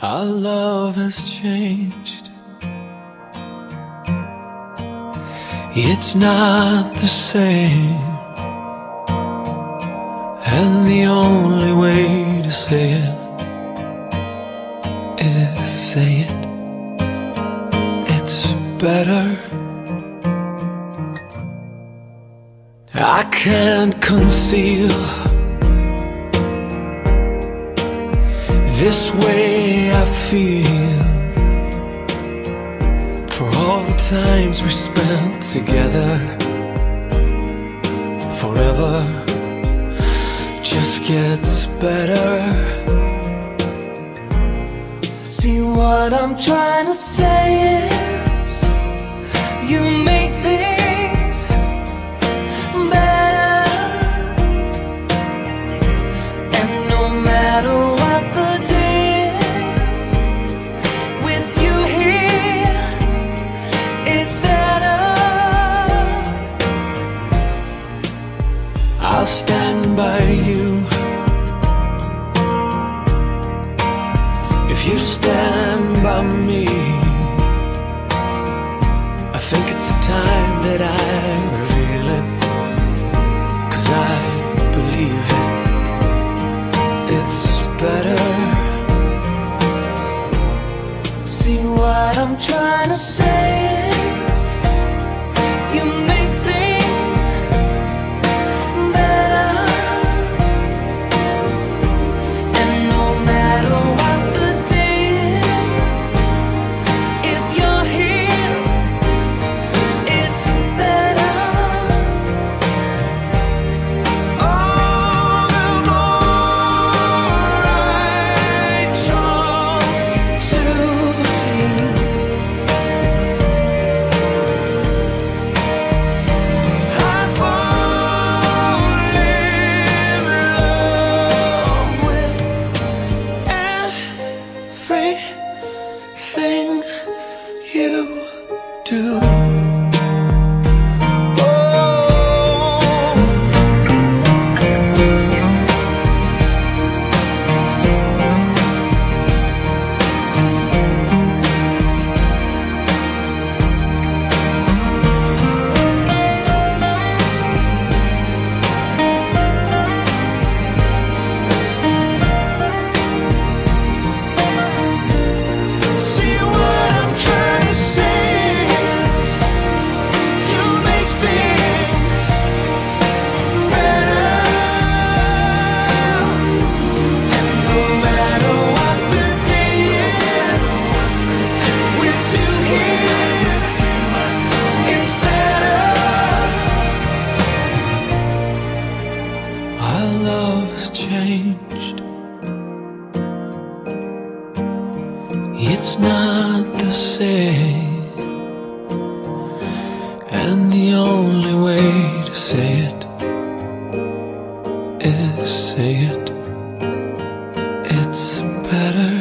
Our love has changed. It's not the same. And the only way to say it is say it. It's better. I can't conceal this way I feel. For all the times we spent together forever just gets better. See what I'm trying to say is you make I'll stand by you if you stand by me. I think it's time that I reveal it, cause I believe it. It's better. See what I'm trying to say do. it's not the same. And the only way to say it is say it. It's better.